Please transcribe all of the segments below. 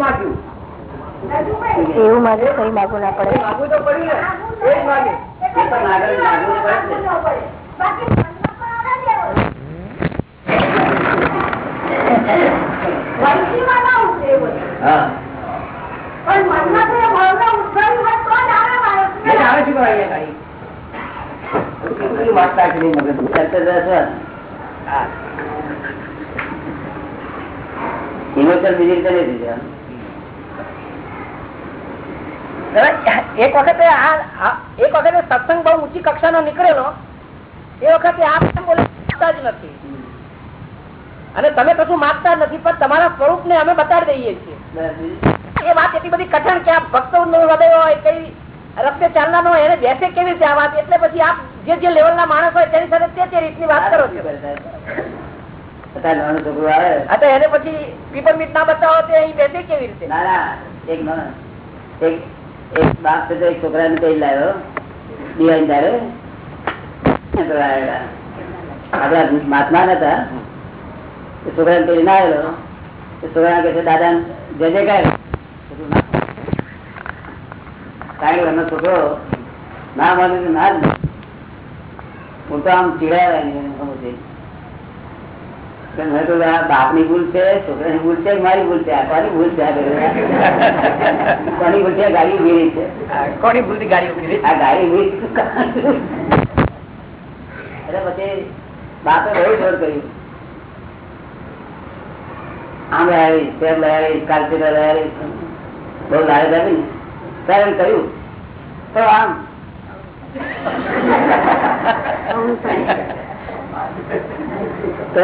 માગ્યું? એવું મારે કઈ માગવું ના પડે. માગવું તો પડ્યું ને. એ જ માગે. એ પણ આગળ માગવું પડે ને. હા એ જ આવે છે કોઈ અહીંયા કાંઈ. કેટલી વાત કાઢી મગજ કરતે રહેશે. ઇમોશન બીજી રીતે નહીં થઈ જાય. એક વખતે આ એક વખતે સત્સંગ બહુ ઊંચી કક્ષાનો નીકળેલો એ વખતે આપ એમ બોલે જ નથી. અને તમે કશું માગતા નથી પણ તમારા સ્વરૂપ ને અમે બતાડી દઈએ છીએ. એ વાત એટલી બધી કઠણ કે આ ભક્તો નું હૃદય હોય કઈ રસ્તે ચાલના હોય એને બેસે કેવી રીતે આ વાત? એટલે પછી આપ જે જે લેવલ ના માણસ હોય તેની સાથે તે તે રીતની વાત કરો છો. એને પછી પીપર મીટ ના બતાવો તે અહીં બેસે કેવી રીતે? ના ના એક નાનો- એક બાપ છે એક છોકરા ને કઈ લાવ્યો? દિવાળી તારે આપડા મહાત્મા હતા. એ છોકરાને કઈ ના આવેલો. એ છોકરા કે છે, દાદા, જય કહે કારણ એમનો છોકરો ના માને ના જ. હું આમ ચીડાયા આ બાપની ભૂલ છે છોકરાની ભૂલ છે મારી ભૂલ છે કોની ભૂલ છે કોની ભૂલ છે? ગાડી ઊભી રહી છે. કોની ભૂલથી ગાડી ઊભી આ ગાડી ઊભી એટલે પછી બાપે બહુ જોર કર્યું. આમ લહેરી તેમ લહેરી કાલથી લહેરી બહુ લારે લાવી ને ત્યારે એમ કર્યું. તો આમ. તો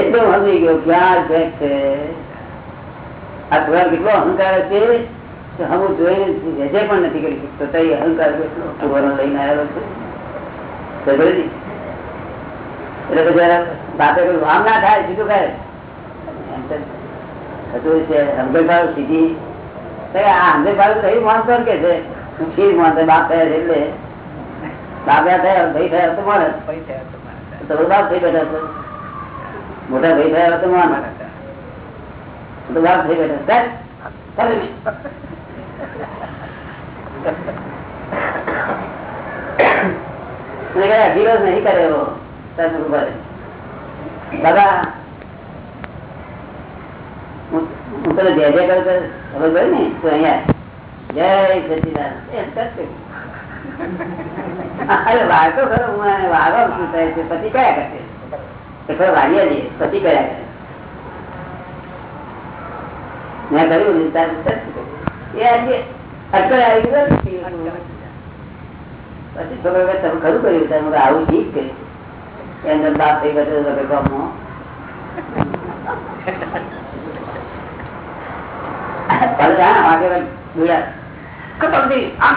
એટલે સમજી ગયો, ક્યાં છે આ કેટલો અહંકાર છે? હું જોઈને હજે પણ નથી કરી શકતો. અહંકાર કેટલો લઈને આવેલો છે? એટલે પછી બાપે કહ્યું, આમ ના થાય, સીધું તો થતું છે સમજણ સીધી. આ સમજણ ભાવ તો એ માણસો કે છે. સીધ માણસો, બાપ થયા એટલે. બાપ થયા, ભાઈ થયા તો માણસ. તો બાપ થઈ બેઠા છે. મોટા ભાઈ થયા તો માન તો બાપ થઈ બેઠા અઢી વર્ષ નહીં કરે એવો દાદા હું. અરે વાગતો ખરો હું પતિ કયા પછી તમે ખરું કર્યું તમે આવું ઠીક કર્યું એમ બાપ થઈ ગયો તો કે ગામમાં. ભલે હા, વાગે વાગે બોલ્યા. આમ,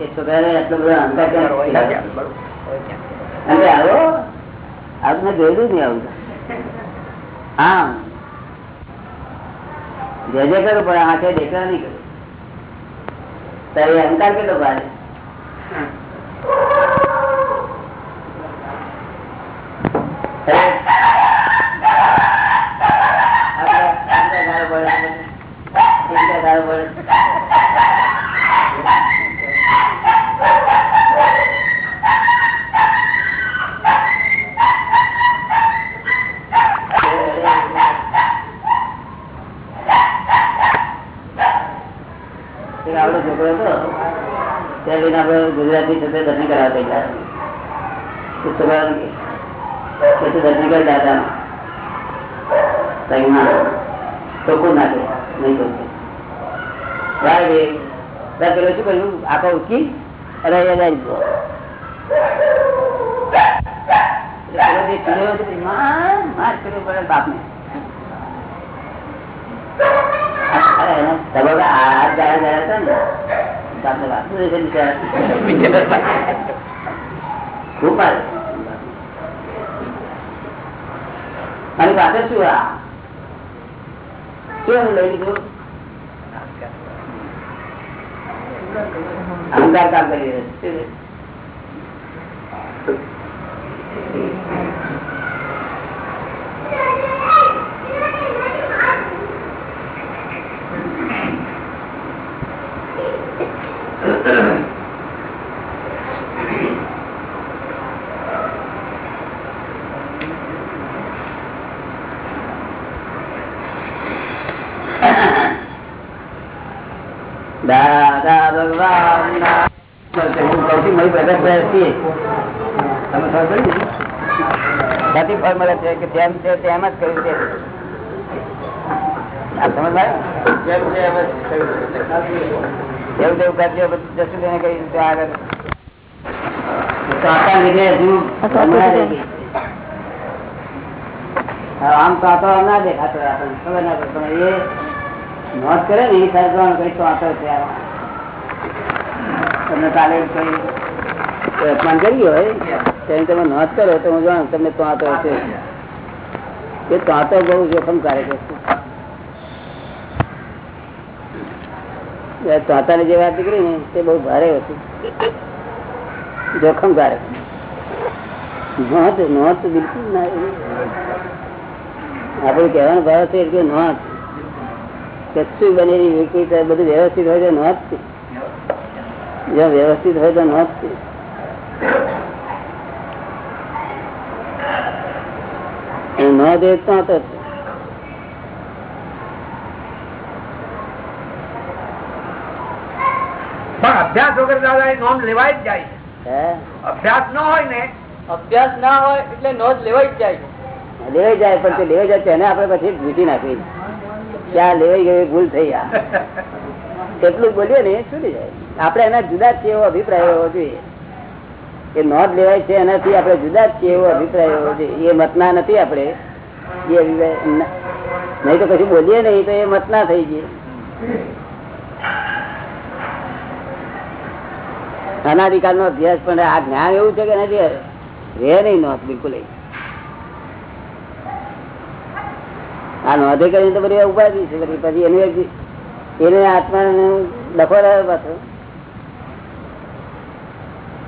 એ છોકરાને બધો અહંકાર ક્યાં? આવો. આવું જોયેલું નહીં આવું. હા. જે જે કરું પણ આંખે દેખા નહીં કરું. તારે અહંકાર કેટલો ભારે? આપણે- આપણે ચિંતા ગાળો પડે. આવડો છોકરો હતો. ત્યાં લઈને આપણે ગુજરાતી સાથે દર્શન કરાવતા ગયા કે તું દર્શન કરી દાદા. સંગમાં ચોખ્ખું નાખે, નહીં તો પેલો શું કહ્યું આખો ઉચકી અને. સબબ આ ગાળા ગયા હતા ને? તો આપણે વાંચતું રહેશે ખૂબ મારે અને શું આ? શું લઈ લીધું? અહંકાર કામ કરી રહ્યો છે શું? દાદા ભગવાન ના- હું કહું છું, મારી પ્રગટ પ્રયાસ છીએ. તમે ખબર પડી ને? ક્યાંથી ફળ મળે છે કે જેમ છે તેમ જ કર્યું છે આ સમજ આવે? એવું તેવું કરજો બધું જશું તેને કહી દીધું આગળ તો આટલા લીધે હજુ હમણાં રહી ગઈ. હા, આમ તો આતો ના દેખાતો આપણને ખબર ના પડે પણ એ નોંધ કરે ને એ સાહેબ કઈ તો આતો છે આમાં. તમને કાલે અપમાન કર્યું હોય તેની તમે નોંધ કરો તો હું જાણું તમને તો હશે એ ત્વાતો બહુ જોખમકારક વસ્તુ. તાતાની જે વાત નીકળી ને તે બહુ ભારે હતું જોખમકારક નોંધ નોંધ બિલકુલ ના આપણે કહેવાનો ભાવ છે કે નોંધ. કશું બનેલી બધું વ્યવસ્થિત હોય તો નોંધ જ્યાં વ્યવસ્થિત હોય તો નોંધ છે અને નોંધ એ તો હતો જ. પણ અભ્યાસ વગર દાદા એ નોંધ લેવાય જ જાય છે. અભ્યાસ ન હોય ને અભ્યાસ ના હોય એટલે નોંધ લેવાય જ જાય લેવાઈ જાય પણ તે લેવાઈ જાય તેને આપણે પછી ભૂસી નાખી ત્યાં લેવાઈ ગઈ ભૂલ થઈ આ. એટલું બોલીએ ને એ છૂટી જાય. આપણે એના જુદા જ એવો અભિપ્રાય હોવો જોઈએ. એ નોંધ લેવાય છે એનાથી આપણે જુદા જ એવો અભિપ્રાય હોવો જોઈએ. એ મતના નથી આપણે. એ નહીં તો કશું બોલીએ નહીં તો એ મતના થઈ ગઈ અનાધિકાર નો અભ્યાસ પણ આ જ્ઞાન એવું છે કે નથી રે નહીં નોંધ બિલકુલ આ નોંધે કરીને તો બધી ઉપાધિ છે. પછી એનું એને આત્મા ડખો રહ્યો પાછો.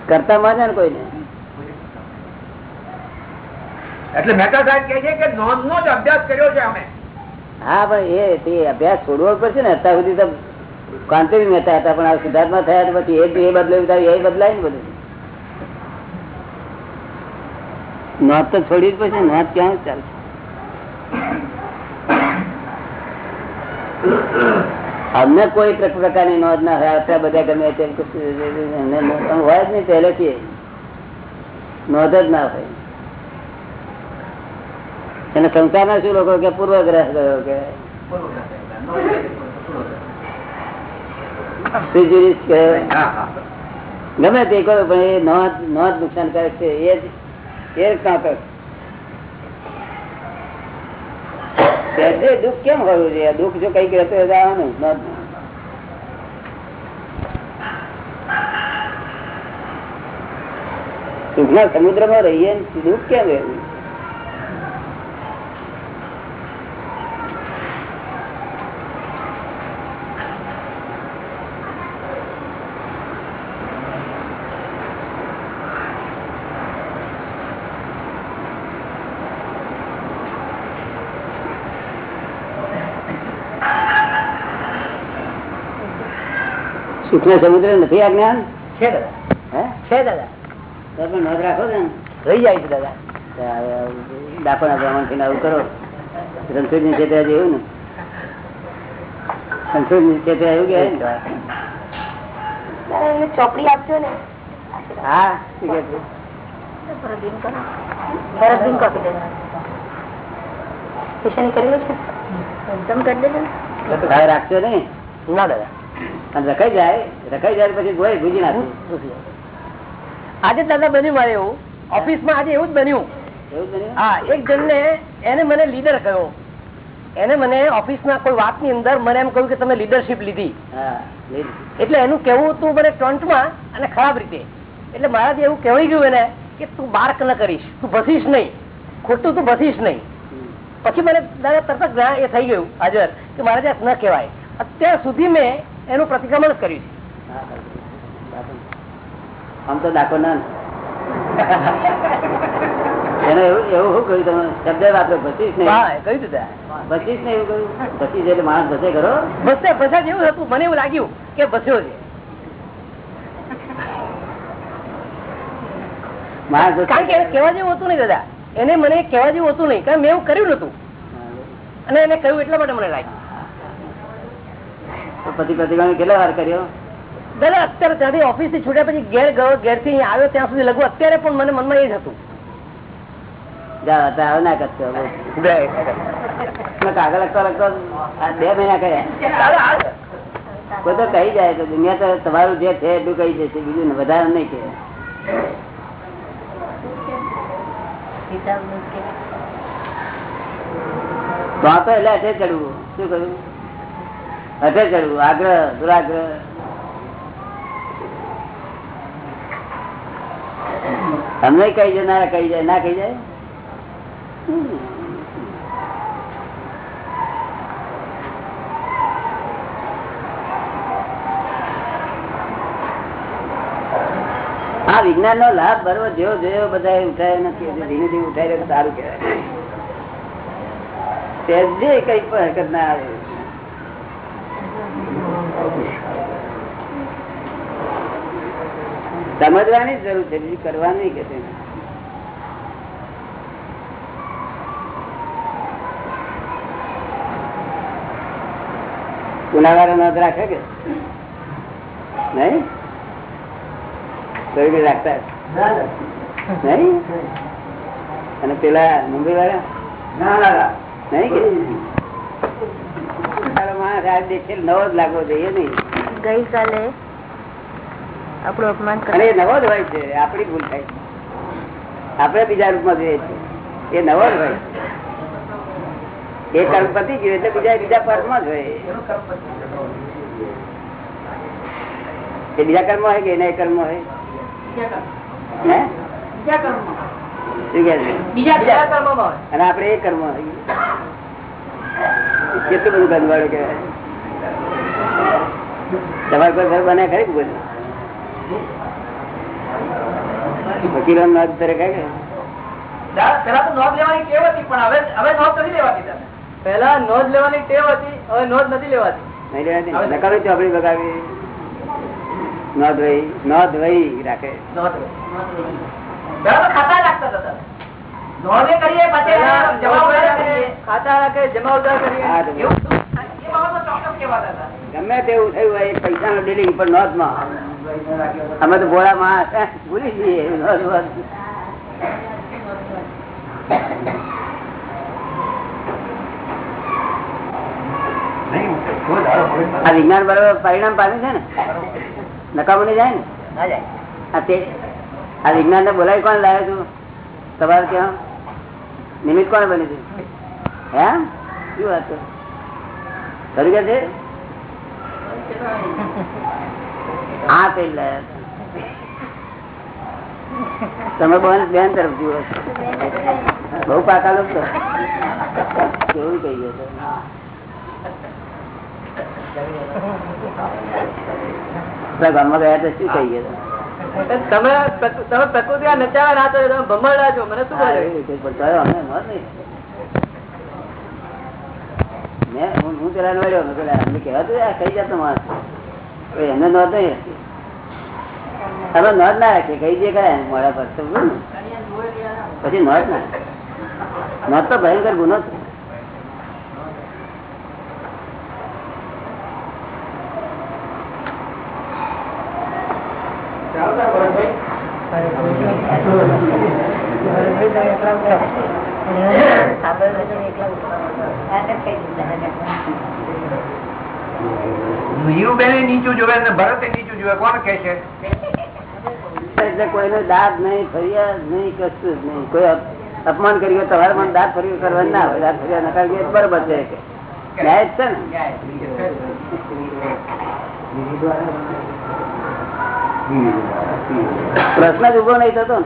કરતા માને ને કોઈને? એટલે મહેતા સાહેબ કે છે કે નોંધ નો જ અભ્યાસ કર્યો છે અમે. હા પણ એ તે અભ્યાસ છોડવો પડશે ને. અત્યાર સુધી તો કાંતિ મહેતા હતા પણ આ સિદ્ધાર્થમાં થયા પછી એ એ બદલાયું એ બદલાય ને બધું. નોંધ તો છોડી જ પછી નોંધ ક્યાં ચાલશે? અમને કોઈ પ્રકારની નોંધ ના હોય, અત્યારે બધા ગમે હોય જ નહીં પહેલેથી. નોંધ જ ના હોય. એને સંસારના શું લોકો કે પૂર્વગ્રહ ગયો કે? ગમે તે કરો પણ એ નોંધ નોંધ નુકસાનકારક છે, એ જ એ જ કાંકર સહેજે દુઃખ કેમ હોવું જોઈએ? દુઃખ જો કંઈક રહેતો આવવાનું સુખના સમુદ્રમાં રહીએ દુઃખ કેમ રહેવું? સુખના સમુદ્ર નથી આ જ્ઞાન? છે દાદા. હે? છે દાદા. તમે નોંધ રાખો ને. રહી જાય છે દાદા. દાપણા પ્રમાણ થઈને આવું કરો. રણછોડની ક્ષેત્રે જેવું ને. રણછોડની ક્ષેત્રે એવું કે ચોપડી આપજો ને. હા શું કે છે? ભરતબીન કોપી દેજો કિશન કરેલું છે. એકદમ કરી દેજો ને. હવે રાખશો નહીં. ના દાદા. અને રખાઈ જાય રખાઈ જાય પછી ગોય ભૂજી નાખું. આજે દાદા બન્યું મારે એવું. ઓફિસમાં આજે એવું જ બન્યું? હા એક જણ ને એને મને લીડર કહ્યો. એને મને ઓફિસના કોઈ વાતની અંદર મને એમ કહ્યું કે તમે લીડરશીપ લીધી. એટલે એનું કેવું હતું મને ટોન્ટમાં અને ખરાબ રીતે. એટલે મારાથી એવું કહેવાય ગયું એને કે તું બાર્ક ન કરીશ તું ભસીશ નહીં. ખોટું તું ભસીશ નહીં. પછી મને દાદા તરત જ એ થઈ ગયું હાજર કે મારે ત્યાં ન કહેવાય. અત્યાર સુધી મેં એનું પ્રતિક્રમણ જ કર્યું છે. આમ તો દાખલ ના એને એવું એવું શું કહ્યું તમે? શબ્દ વાપરો બચીશ ને કહ્યું હતું ત્યાં. બચીશ નહીં એવું કહ્યું? બચીશ એટલે માણસ બસે કરો બસે બસે એવું હતું. મને એવું લાગ્યું કે બસ્યો છે. કારણ કે કેવા જેવું હતું નહીં દાદા. એને મને કેવા જેવું હતું નહીં. કારણ મેં એવું કર્યું નતું અને એને કહ્યું એટલા માટે મને લાગ્યું. પતિ પ્રતિક્રમણ કેટલા વાર કર્યો? દાદા અત્યારે ત્યાંથી ઓફિસથી છૂટ્યા પછી ઘેર ગયો ઘેરથી આવ્યો ત્યાં સુધી લગભગ અત્યારે પણ મને મનમાં એ જ હતું. જા અત્યારે હવે ના કરશો હવે. મેં કાગળ લખતો લખતો બે મહિના કર્યા. કોઈ તો કહી જાય તો દુનિયા તો તમારું જે છે એટલું કહી જશે બીજું વધારે નહીં કે તો એટલે ચડવું. શું કહ્યું? અઠે કરવું આગ્રહ, દુરાગ્રહ. તમને કહી જાય ના કહી જાય ના કહી જાય આ વિજ્ઞાન નો લાભ બરોબર જેવો જોયો બધા ઉઠાય નથી. ધીમે ધીમે ઉઠાય સારું કહેવાય. સહેજે કઈ પણ હરકત ના આવે. સમજવાની જરૂર છે બીજું કરવાની કે ગુનાગારો નોંધ રાખે કે? નહીં? કઈ રાખતા નહીં? અને પેલા મુંબઈ વાળા નહીં કે? માણસ આ દેખેલ નવો જ લાગવો જોઈએ નહીં. ગઈકાલે આપણું અપમાન કરે. નવો જ હોય છે આપણી ભૂલ થાય આપણે બીજા રૂપમાં જોઈએ છીએ એ નવો જ હોય એ કર્મ પતી ગયું એટલે બીજા બીજા પર્વમાં જ હોય. એ બીજા કર્મ હોય કે એના એ કર્મ હોય? હે? શું કે છે? બીજા બીજા કર્મોમાં અને આપણે એ કર્મ હોય કેટલું બધું ગંદવાડું કેવાય તમારે કોઈ ઘર બને ખરી બોલ વકીલો નોંધ તરે કહે પેલા તો નોંધ લેવાની ટેવ હતી પણ હવે હવે નોંધ નથી લેવાતી દાદા. નોંધ લેવાની ટેવ હતી હવે નોંધ નથી લેવાતી નહીં લેવાતી? નકામી ચોપડી બગાવી નોંધ વહી નોંધ વહી રાખે. પેલા ખાતા રાખતા હતા ગમે તેવું થયું હોય પૈસા નું ડીલિંગ પણ નોંધમાં અમે તો ભોળા માણસ ભૂલી જઈએ. આ વિજ્ઞાન બરોબર પરિણામ પામ્યું છે ને? નકામું જાય ને? આ વિજ્ઞાન ને બોલાવી કોણ લાવે તું તમારે ક્યાં નિમિત્ત કોણ બની છે? હે? શું વાત છે? ખરું કે છે? હા તે તમે બહુ બેન તરફ જુઓ બહુ પાકા લોકો. કેવું કહી ગયો ઘરમાં ગયા તો શું કહી ગયો તમે તમે પ્રકૃતિ નચાવા ના તમે ભમરડા છો. મને શું બોલે. મેં હું- હું પેલા નડ્યો મેં પેલા કહેવાતું આ કઈ જાતનો માણસ એને નોંધ નહીં તમે નોંધ ના રાખીએ કઈ જે કયા મોડા પર. પછી નોંધ ના. નોંધ તો ભયંકર ગુનો છે. નીરુબેન અપમાન કર્યું તમારે મને દાંત ફરી કરવા ના હોય. દાંત ફરી નકાર બરોબર છે પ્રશ્ન જ ઊભો નહીં થતો ને.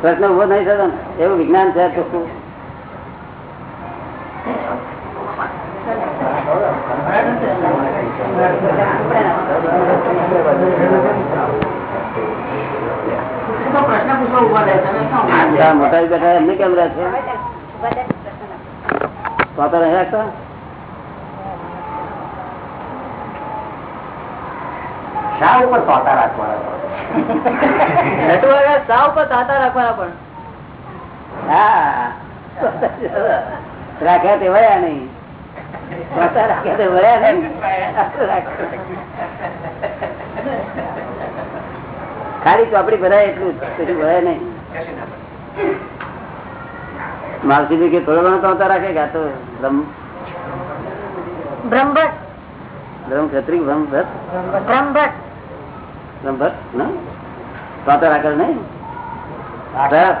પ્રશ્ન ઊભો નહીં થતો ને. એવું વિજ્ઞાન છે આ મોટા બેઠા એમને કેમ રહે છે તો રહ્યા રાખવાના હા. રાખ્યા તે વયા નહીં સ્વતઃ રાખ્યા તે નહીં. ખાલી ચોપડી ભરાય એટલું પછી ભરાય નહીં માલસીજી કે થોડો ઘણો તો રાખે કે આ તો બ્રહ્મ બ્રહ્મભટ્ટ બ્રહ્મ ભટ્ટ બ્રહ્મભટ્ટ બ્રહ્મ ભટ્ટ ને તો રાખે નહીં બસ.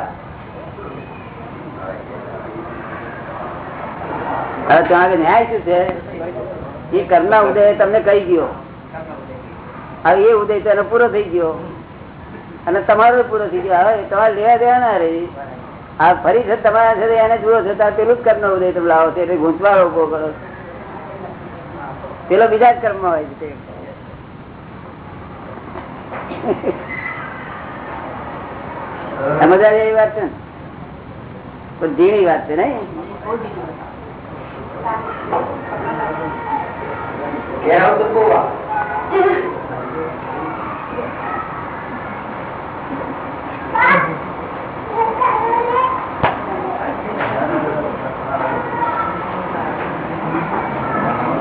હવે ત્યાં ન્યાય શું છે? એ કર્મના ઉદય તમને કહી ગયો. હવે એ ઉદય તો પૂરો થઈ ગયો. અને તમારો પૂરો થઈ ગયો. હવે તમારે લેવા દેવા ના રે આ ફરી છે તમારા છે એને જુઓ છો પેલું જ કર્મ ઉદય તમે લાવો છો, એટલે ગૂંચવાડો ઊભો કરો પેલો બીજા જ કર્મ હોય છે. સમજાય એવી વાત છે ને? પણ ઝીણી વાત છે નહીં?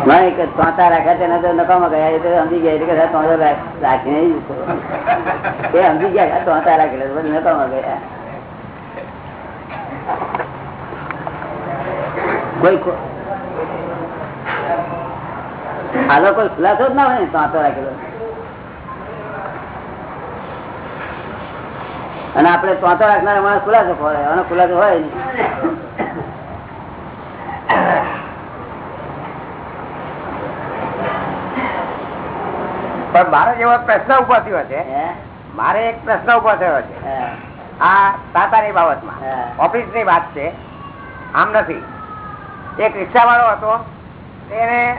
ના એક તોતા રાખ્યા તેને તો નકામા ગયા એ તો સમજી ગયા એટલે કે તોતા રાખીને ઈ તો. એ સમજી ગયા કે તોતા રાખેલા તો પછી નકામા ગયા કોઈ આનો કોઈ ખુલાસો જ ના હોય ને તોતો રાખેલો. અને આપણે તોતો રાખનાર માણસ ખુલાસો હોય એનો ખુલાસો હોય નહીં. પણ મારો જેવો પ્રશ્ન ઊભો થયો છે. મારે એક પ્રશ્ન ઊભો થયો છે. આ તાતાની બાબતમાં. ઓફિસની વાત છે. આમ નથી. એક રિક્ષા વાળો હતો. તેને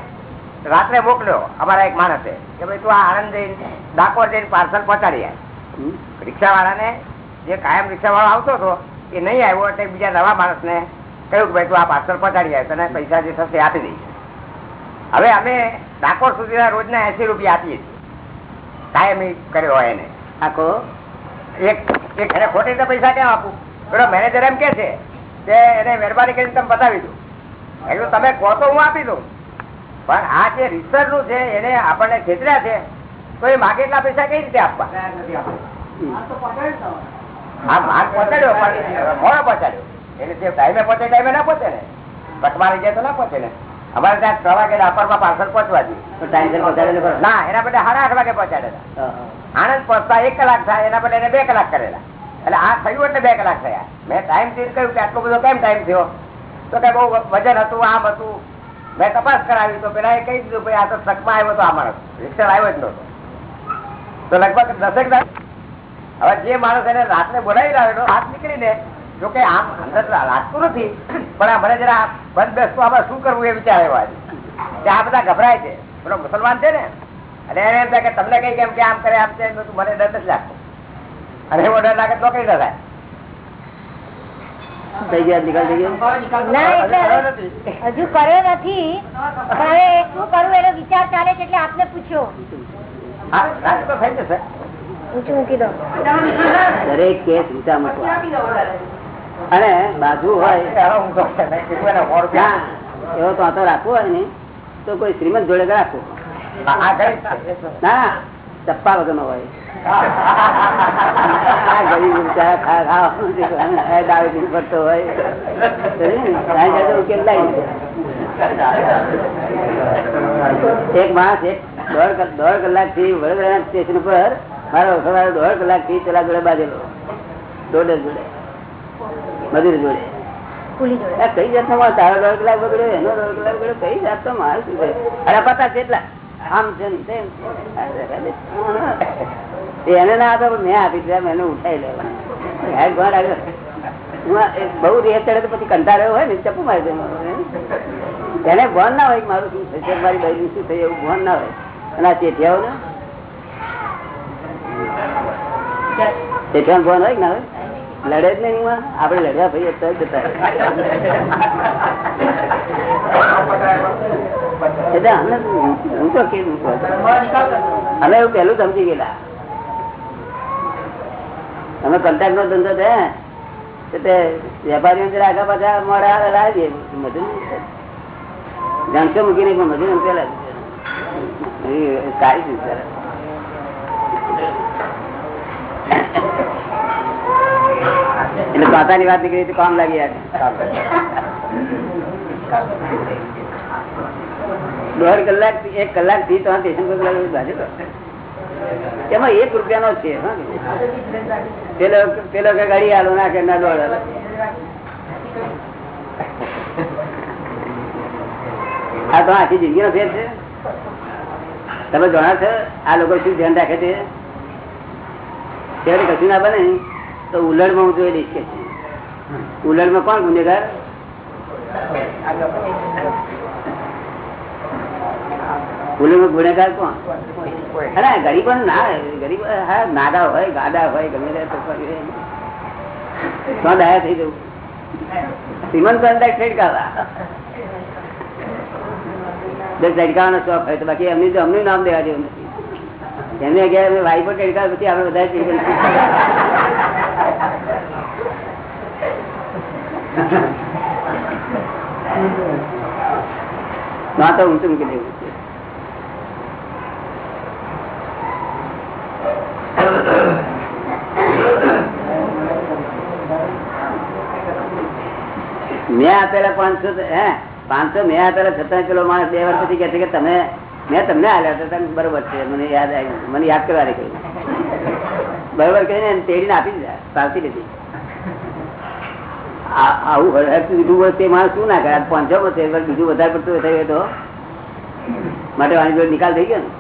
રાત્રે મોકલ્યો. અમારા એક માણસે. કે ભાઈ તું આ આણંદ જઈને ડાકોર જઈને પાર્સલ પહોંચાડી આય. રિક્ષાવાળાને રિક્ષા જે કાયમ રિક્ષાવાળો આવતો હતો એ નહીં આવ્યો એટલે બીજા નવા માણસને કહ્યું કે ભાઈ તું આ પાર્સલ પહોંચાડી આવે તને પૈસા જે થશે આપી દઈશ. હવે અમે ડાકોર સુધીના રોજના એસી રૂપિયા આપીએ છીએ. કાયમી કર્યો હોય એને. આખો? એક એક એને ખોટી રીતે પૈસા કેમ આપું? પેલો મેનેજર એમ કે છે કે એને મહેરબાની કરીને તમે બતાવી દો. એટલું તમે કહો તો હું આપી દઉં. પણ આ જે રિસર્ચનું છે એને આપણને છેતર્યા છે તો એ માગે એટલા પૈસા કઈ રીતે આપવા? હા માર્ગ પહોંચાડ્યો મોડો પહોંચાડ્યો? એટલે જે ટાઈમે પહોંચે ટાઈમે ના પહોંચે ને? કટમાં લઈ જાય તો ના પહોંચે ને? અમારે ત્યાં છ વાગે ડાપરમાં પાર્સલ પહોંચવા? ના એના બદલે સાડા આઠ વાગે પહોંચાડેલા આણંદ પહોંચતા એક કલાક થાય એના બદલે એને બે કલાક કરેલા. એટલે આ થયું એટલે બે કલાક થયા. મેં ટાઈમથી કહ્યું કે આટલો બધો કેમ ટાઈમ થયો? તો કે બહુ વજન હતું આમ હતું. મેં તપાસ કરાવી તો પેલા એ કહી દીધું ભાઈ આ તો શકમાં આવ્યો તો આ માણસ રિક્ષા આવ્યો જ નતો તો લગભગ દસેક હવે જે માણસ એને રાતને બોલાવી લાવેલો હાથ નીકળીને, જો કે આમ અંદર લાગતું નથી, પણ આ મને જરા બંધ બેસતો, આમાં શું કરવું એ વિચાર આવ્યો આજે કે આ બધા ગભરાય છે. પેલો મુસલમાન છે ને, અને એને એમ કે તમને કઈ કેમ કે આમ કરે, આમ છે મને ડર નથી લાગતો. અને એવો ડર લાગે તો કઈ થાય. થઈ ગયા નિકાલ થઈ ગયો? હજુ કર્યો નથી. હવે શું કરવું એનો વિચાર ચાલે છે એટલે આપને પૂછ્યો. દરેક કેસ વિચાર મૂકવા. અને બાજુ હોય એવો તો આતો રાખવો હોય ને તો કોઈ શ્રીમંત જોડે રાખવો. ના ચપ્પા વગર નો હોય. એક માણસ એક દોઢ કલાકથી વડોદરા સ્ટેશન પર મારો સવારે દોઢ કલાકથી પેલા જોડે બાજેલો. જોડે જોડે. મજૂર જોડે. કઈ જાતનો માલ તારો દોઢ કલાક બગડ્યો એનો દોઢ કલાક બગડ્યો કઈ જાતનો માલ શું અરે પતા કેટલા એને ના આપે મેં આપી દીધા એને ઉઠાઈ લેવા. બહુ રેત ચડે તો પછી કંટાળ્યો હોય ને, ચપ્પુ મારી દે એને ભણ ના હોય મારું શું થશે મારી બહેરી શું થયું એવું ભણ ના હોય. અને આ ચેઠિયાઓ ને ચેઠિયા ભણ હોય ના હોય? લડે જ નહીં હું આપડે લડવા ભાઈ અત્યારે જતા અમે એવું પેલું સમજી ગયેલા. અમે કન્ટેક્ટ નો ધંધો છે એટલે વેપારીઓ આગા પાછા મોડા લાવીએ. મજૂર જણસો મૂકી પણ પણ મજૂર પેલા સારી સરસ. એટલે પાતાની વાત નીકળી તો કામ લાગી યાર દોઢ કલાક એક કલાકથી તો સ્ટેશન. એમાં એક રૂપિયાનો છે, હા. પેલો પેલો કે ગાડી હાલો, ના કે ના દોડ હાલો. આ તો આખી જિંદગી નો ફેર છે તમે જાણો છો, આ લોકો શું ધ્યાન રાખે છે ત્યારે કશું ના બને, તો ઉલડમાં હું જોઈ દઈશ કે ઉલડમાં કોણ ગુનેગાર ઉલડમાં ગુનેગાર કોણ? અરે ગરીબ ના ગરીબ હા નાડા હોય ગાડા હોય ગમે તે તો ફરી રહે. તો ડાયા થઈ જવું. શ્રીમંત અંદાજ છેડકાવા. દસ ઝડકાવાનો શોખ હોય તો બાકી એમની તો અમનું નામ દેવા જેવું નથી. એમને ગયા અમે વાઈ પર ટેડકા પછી આપણે બધા શ્રીમંત. ના તો ઊંચું મૂકી દેવું. મેં આપેલા પાંચસો હે? પાંચસો મેં આપેલા છતાં પેલો માણસ બે વર્ષ પછી કે છે કે તમે મેં તમને આલ્યા હતા, તમે બરોબર છે, મને યાદ આવ્યું મને યાદ કરવા કહ્યું બરોબર કહીને તેડીને આપી દીધા સાવતી લીધી. આવું હરહર બીજું વર્ષ તે માણસ શું ના કરે? પાંચસો વર્ષ બીજું વધારે પડતું થયું તો? માટે વાણી નિકાલ થઈ ગયો ને?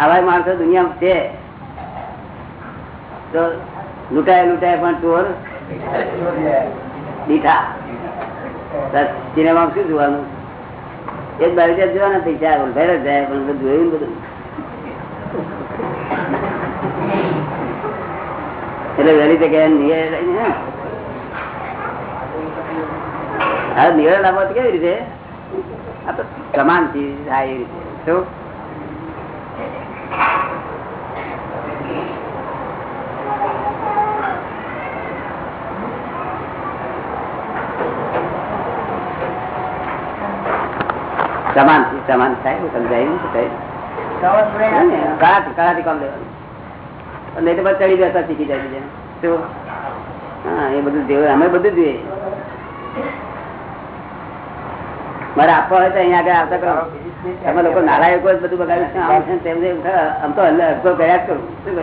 આવા માણસો દુનિયામાં છે. તો લૂંટાય લૂંટાય પણ ચોર દીઠા. સિનેમા શું જોવાનું? એક બાજુ ત્યાં જોવાના પૈસા ભેર જ જાય પણ બધું જોયું બધું. એટલે વહેલી જગ્યાએ નિયર હા? નિયર લાવવા તો કેવી રીતે? આ તો સમાન ચીજ થાય એ રીતે. શું? સમાન સમાન થાય સમજાયું થાય. કળાથી કળાથી કામ લેવાનું. નહીં તો બધા ચડી જતા શીખી જાય બીજા શું? હા એ બધું જોઈએ અમે બધું જોઈએ. મારે આપવા હોય તો અહીંયા આગળ આવતા કરો. તમે લોકો નારાયકો બધું બગાડ્યું છે. આમ છે તેમ છે. આમ તો ગયા જ કરું. શું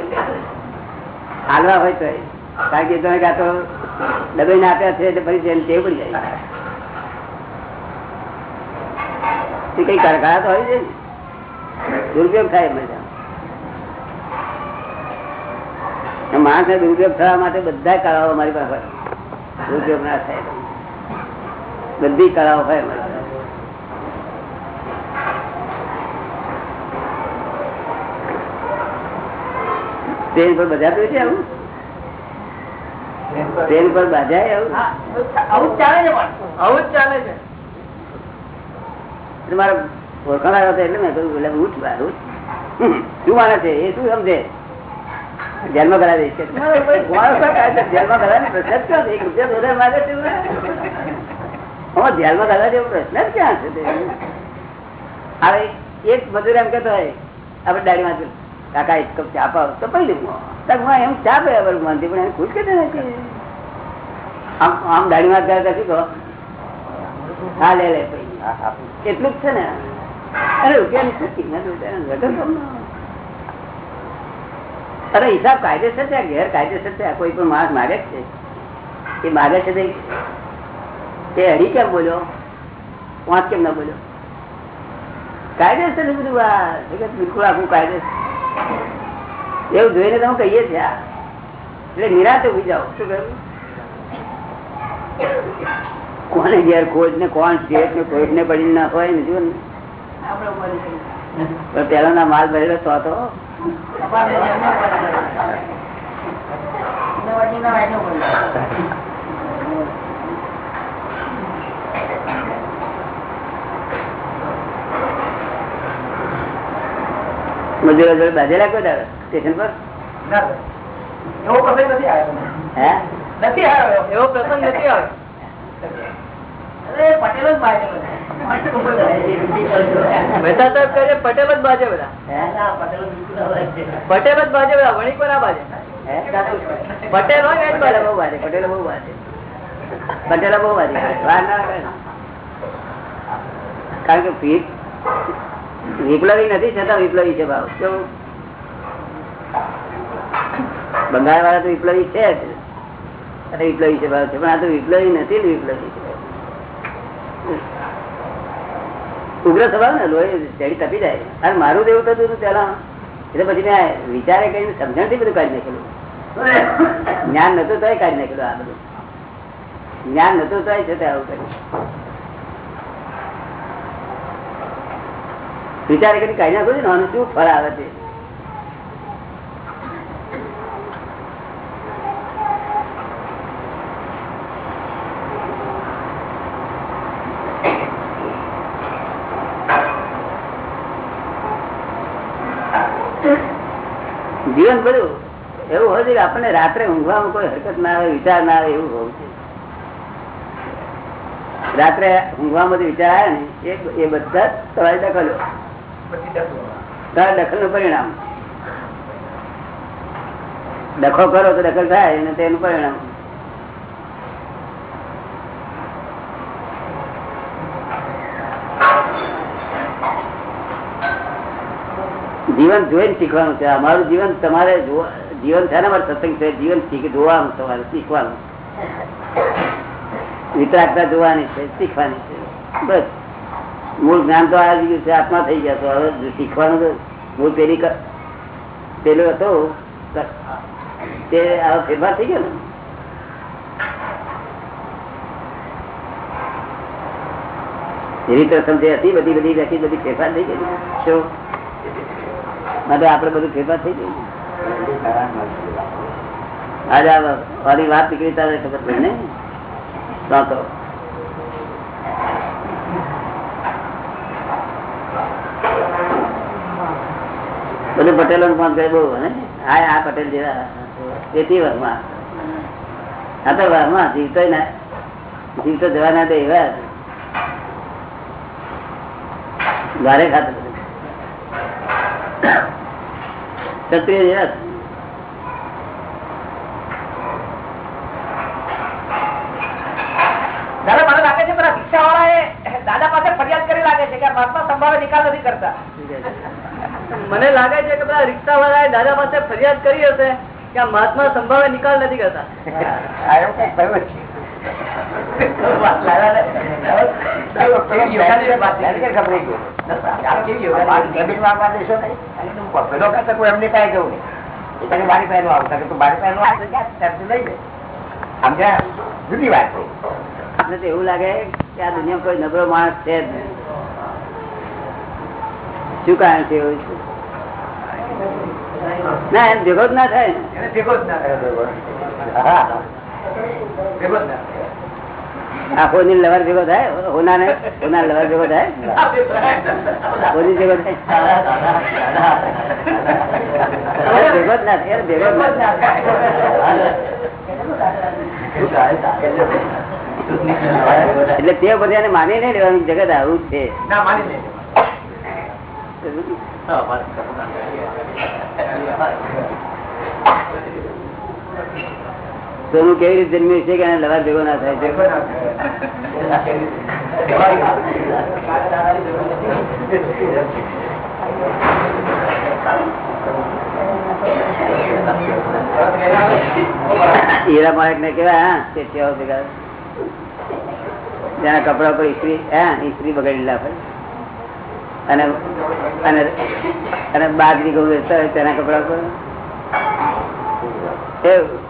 હાલવા હોય તો કારણ કે તમે કાં તો દબાઈને આપ્યા છે એટલે પછી તેને ટેવ પડી જાય. એ કઈ કડકાયા તો હોય છે. દુરુપયોગ થાય મજા માણસ ને દુરુપયોગ થવા માટે બધા કળાઓ મારી પાસે દુરુપયોગ ના થાય. બધી કળાઓ હોય ટ્રેન પર બજાતું છે આવું? ટ્રેન પર બજાય આવું? આવું જ ચાલે છે આવું જ ચાલે છે. મારા ઓળખાણા હતા એટલે મેં કહ્યું એટલે ઉઠ ઉઠ શું માને છે? એ શું સમજે? જેલમાં કરાવી દઈશ કે મારો કોઈ ગોળો શું કરે છે? જેલમાં કરાવવાની પ્રશ્ન જ ક્યાં છે? એક રૂપિયા વધારે માગે છે એવું? પ્રશ્ન જ ક્યાં છે? હવે એક મજૂર એમ કેતો હોય આપણે દાડીમાં કાકા એક કપ ચા પાવ. તો પડી લઉં હું એમ ચા પે મનથી પણ એને ખુશ કે નથી? આમ આમ દાડીમાં ગયા શું કહો? હા લે લે પૈ એટલું જ છે ને? અરે રૂપિયાની શું કિંમત. અરે, હિસાબ કાયદેસર છે ઘેર કાયદેસર છે કોઈ પણ માણસ માગે છે. એ માગે છે તે હરી કેમ બોલ્યો? પાંચ કેમ ના બોલ્યો? કાયદેસર બધું આ બિલકુલ આખું કાયદેસર. એવું જોઈને તમે કહીએ છીએ એટલે નિરાતે ઊભી જાઓ. શું કહ્યું? કોને ઘેર ખોજ ને કોણ શેઠ ને ખોજ ને પડી ના. હોય ને જુઓ ને પેલા ના માલ ભરેલો તો હતો. મજૂરો જોડે બાજેલા કોઈ દાડો? સ્ટેશન પર? એવો પ્રસંગ નથી આવ્યો. હે? નથી આવ્યો. એવો પ્રસંગ નથી આવ્યો. પટેલો જ બાજે છે પટેલ જ બાજે બધા. પટેલ જ બાજે. બધા વણિક ના બાજે? પટેલ હોય ને બાજે? બહુ બાજે પટેલ બહુ બાજે. પટેલ બહુ લાગે. કારણ કે વિપ્લવી નથી છતાં વિપ્લવી છે ભાવ. કેવું બંગાળ વાળા તો વિપ્લવી છે જ. અને વિપ્લવી છે ભાવ છે. પણ આ તો વિપ્લવી નથી ને વિપ્લવી. ઉગ્ર સ્વભાવ ને લોહી તપી જાય. અને મારું દેવું થતું હતું પેલા એટલે પછી મેં વિચારે કરીને સમજણથી બધું કાઢી નાખેલું. જ્ઞાન નતું તોય કાઢી નાખેલું આ બધું. જ્ઞાન નતું તોય છે આવું કર્યું. વિચારે કરીને કાઢી નાખું ને શું ફળ આવે છે? જીવન બધું એવું હોય છે આપણને રાત્રે ઊંઘવામાં કોઈ હરકત ના આવે વિચાર ના આવે એવું હોવું છે રાત્રે ઊંઘવામાં વિચાર આવે ને એ- એ બધા તમારી દખલો તારા દખલનું પરિણામ. દખો કરો તો દખલ થાય અને તેનું પરિણામ. જીવન જોઈને શીખવાનું છે. અમારું જીવન તમારે જીવન છે ને અમારું સત્સંગ છે, જીવન જોવાનું તમારે, શીખવાનું. વિતરાગતા જોવાની છે, શીખવાની છે. બસ. મૂળ જ્ઞાન તો આવી ગયું છે, આત્મા થઈ ગયા તો હવે શીખવાનું તો મૂળ પેલી પેલું હતો. તે હવે ફેરફાર થઈ ગયો ને? રીત રસમ જે હતી, બધી બધી બેઠી બધી ફેરફાર થઈ ગઈ. શું? માટે આપડે બધું ફેરફાર થઈ ગયું આજે વાળી વાત નીકળી તારે ખબર પડે ને? તો બધું પટેલો નું ફોન કરે બહુ ને હા? આ પટેલ જેવા. તેથી વર્ષમાં હા તો વર્ષમાં જીવતો ના જીવતો જવા ના દે એવા ઘરે ખાતે ક્ષત્રિય જેવા દાદા પાસે ફરિયાદ કરી લાગે છે કે મહાત્મા સંભાવે નિકાલ નથી કરતા. મને લાગે છે કે બધા રિક્ષા વાળા દાદા પાસે ફરિયાદ કરી હશે કે મહાત્મા સંભાવે નિકાલ નથી કરતા. એવું થયું. કોઈ જવું નહીં. મારી પાસે તું મારી પાસે લઈ સમજ્યા જુદી વાત તો લાગે કે આ દુનિયામાં કોઈ નબળો માણસ છે જ નહીં. શું કારણ છે એવું? છે? ના એમ ભેગો જ ના થાય. એને ભેગો જ ના થાય. ભેગો જ ના આ હોની લવર ભેગો થાય? હોના ને હોના લવર ભેગો થાય. હોની ભેગો થાય? ભેગો જ ના થાય ભેગો જ ના એટલે તે બધા એને માની નહીં લેવાનું જગત આવું છે. ના માની સોનું કેવી રીતે જન્મ્યું છે કે એને લવાર ભેગો ના થાય છે? હીરા માણેક ને કેવા હા કેવા ભેગા જેના કપડા પર ઈસ્ત્રી, હા, ઈસ્ત્રી બગાડી લાવે અને અને અને બાજરી ઘઉં વેચતા હોય તેના કપડા પર. એવું.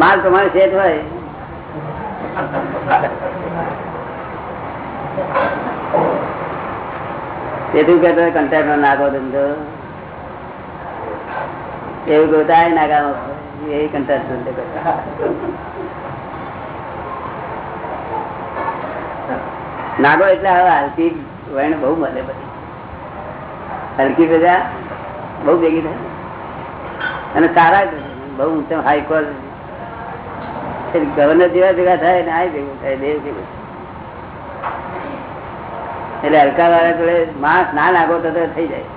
માલ તમારે શેઠ હોય. તેથી કહેતો કંટાળ નો નાગો ધંધો એવું કહું તાય નાગા એ કંટાળ ધંધો કરતા નાગો એટલે હવે હલકી વણ બહુ મળે બધી. હલકી પ્રજા બહુ ભેગી થાય. અને સારા બહુ ઊંચા હાઈ ક્વોલિટી ગવર્નર જેવા ભેગા થાય ને આ ભેગું થાય, દેવ ભેગું એટલે હલકા વાળા જોડે માણસ ના નાગો તો થઈ જાય.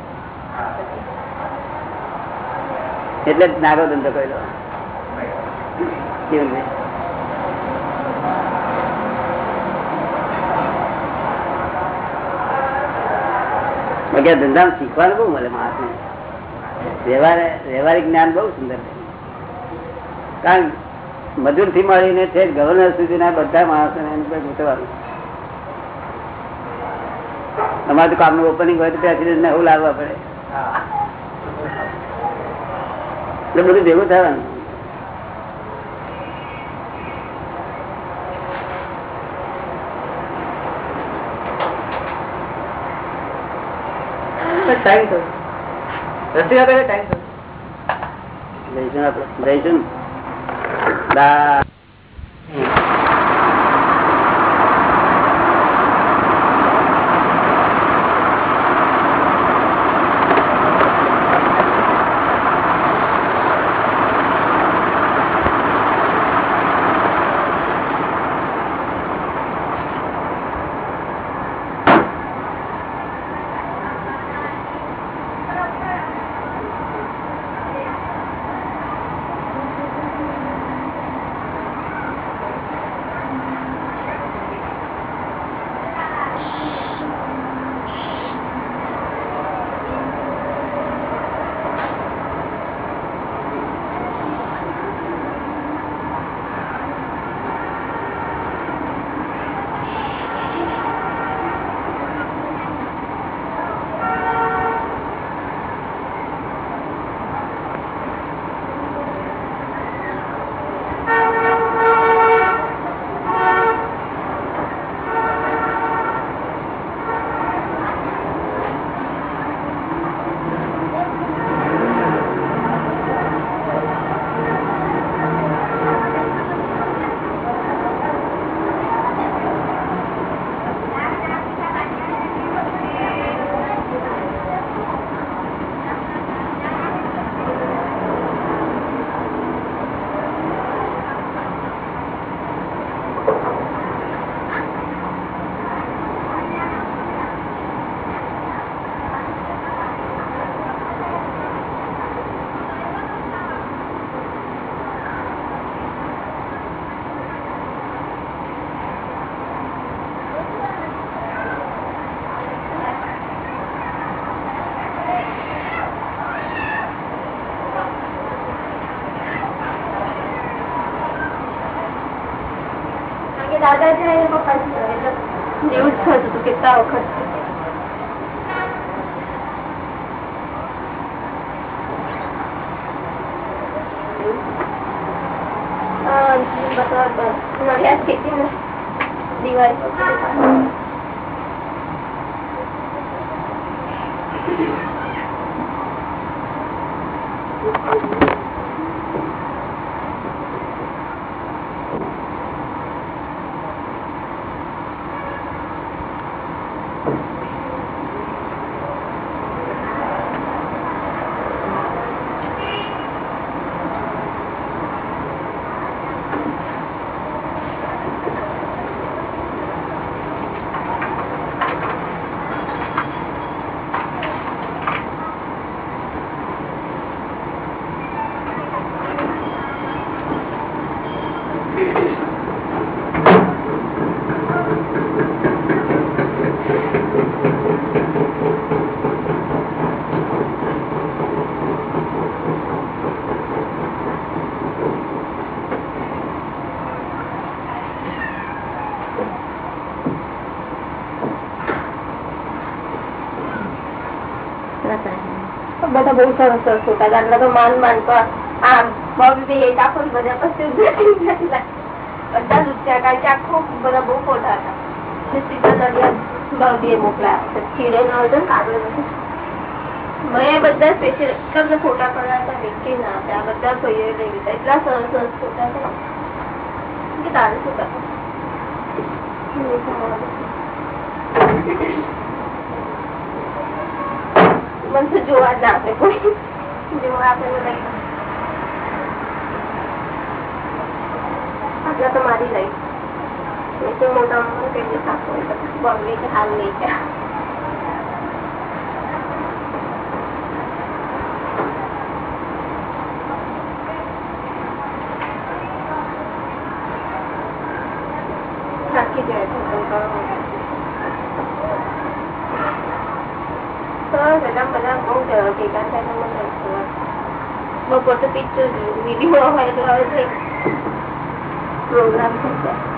એટલે જ નાગો ધંધો કર્યો કેવું નહીં ધંધામાં શીખવાનું બહુ મળે માણસને. વ્યવહાર, વ્યવહારિક જ્ઞાન બહુ સુંદર છે. કારણ મજૂરથી મળીને છે ગવર્નર સુધીના બધા માણસોને એની પર ગોઠવવાનું અમારે તો કામનું ઓપનિંગ હોય તો પ્રેસિડેન્ટ ને એવું લાવવા પડે. એટલે બધું ભેગું થવાનું. ટાઈમ થયો. રસી વગર ટાઈમ થયો. જઈશું આપણે જઈશું ને દા બધા બહુ સરસ સરસ હતા એટલે તો માન માન તો આમ એક આખો ને બધા પછી બધા દુખ્યા કારણ કે આખો બધા બહુ ખોટા હતા. સીધા નડિયાદ બબે મોકલાયા તમને પડ્યા હતા એટલા સરસ સરસ ફોટા હતા કે તારે શું કરવું મને તો જોવા જ ના આપે કોઈ જોવા આપે તો લઈ લો. આટલા તો મારી લઈ. મોટા મોટા કે હાલ નહીં ગયા થાકી જાય છે કંટાળો આવે. સરસ એટલે આમ બધા બહુ ભેગા થાય તો મને સરસ. બપોર તો પિક્ચર વીડિયો હોય તો હવે પ્રોગ્રામ જાય